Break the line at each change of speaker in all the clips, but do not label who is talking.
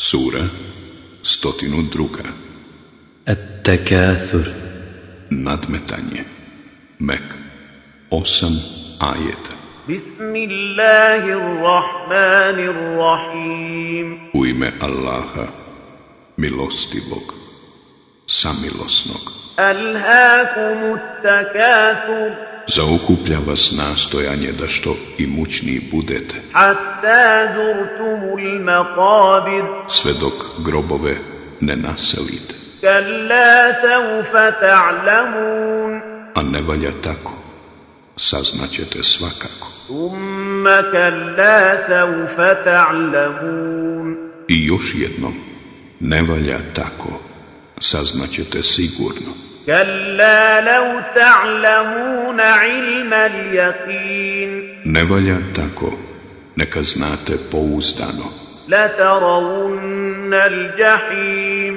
Sura 102.
At-takathur.
Nadmetanje. Mek. Osam ajeta.
Bismillahirrahmanirrahim.
U ime Allaha, milostivog, samilosnog. Zaukuplja vas nastojanje da što i imućniji budete. Sve dok grobove ne naselite. A ne valja tako. Saznaćete svakako. I još jednom. Ne valja tako. Saznaćete sigurno.
Ta'lamuna ilma
Ne valja tako, neka znate pouzdano.
La taravunna
al-jahim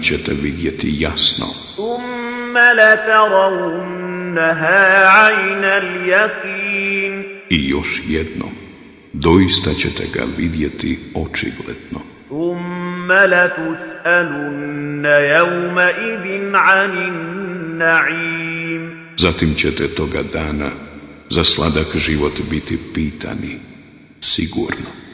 ćete vidjeti jasno.
La
I još jedno, doista ćete ga vidjeti očigledno.
ثم لتسألن يومئذ عن النعيم
Zatim ćete toga dana za sladak život biti pitani, sigurno.